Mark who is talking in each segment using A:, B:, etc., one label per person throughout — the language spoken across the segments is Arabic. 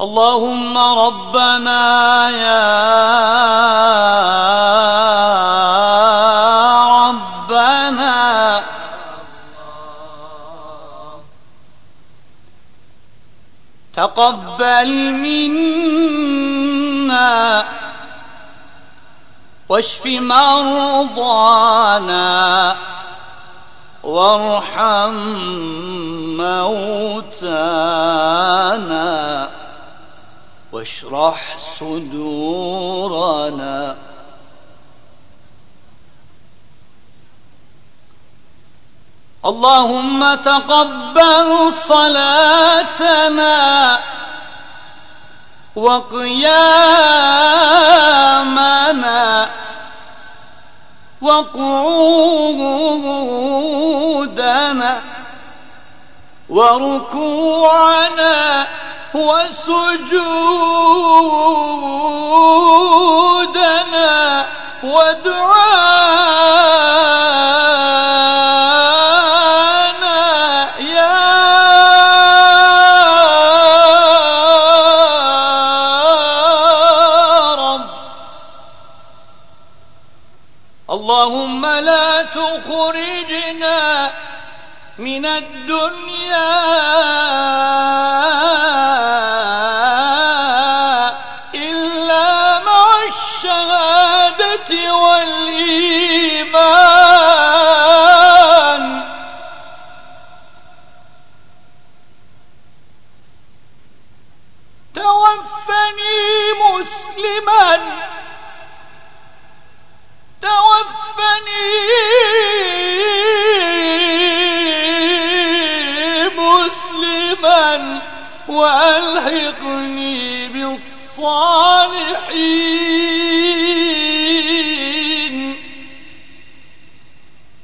A: اللهم ربنا يا ربنا تقبل منا واشف مرضانا وارحم موتانا واشرح صدورنا. اللهم تقبل صلاتنا وقيامنا وقعودنا وركوعنا وسجودنا ودعانا يا رب. اللهم لا تخرجنا من الدنيا توفني مسلما. توفني مسلما وألحقني بالصالحين.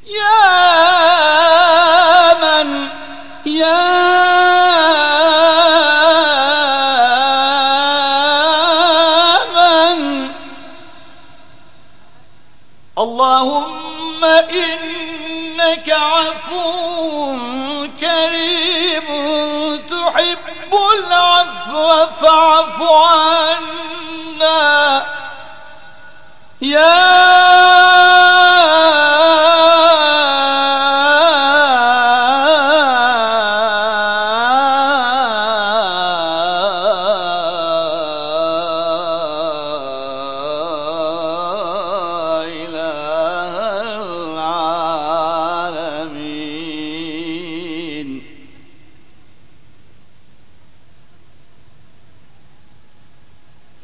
A: يا من يا اللهم إنك عفو كريم تحب العفو فاعف عنا يا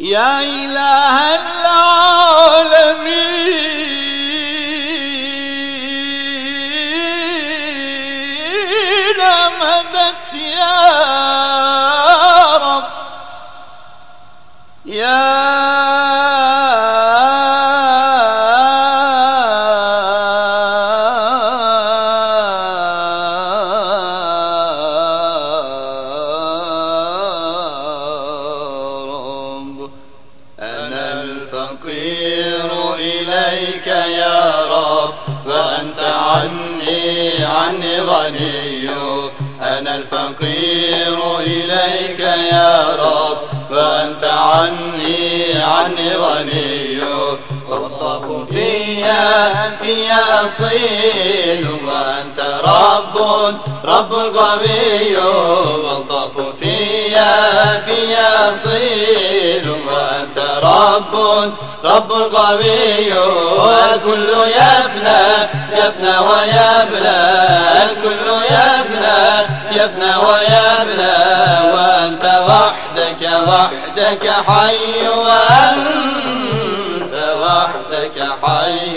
A: يا إله العالمين
B: عني غني أنا الفقير إليك يا رب وأنت عني عني غني والله فيا فيا أصيل وأنت رب رب قوي والله فيا فيا أصيل وأنت رب رب قوي الكل يفنى يفنى ويبلى. الكل يفنى يفنى ويبلى وأنت وحدك وحدك حي وأنت وحدك حي.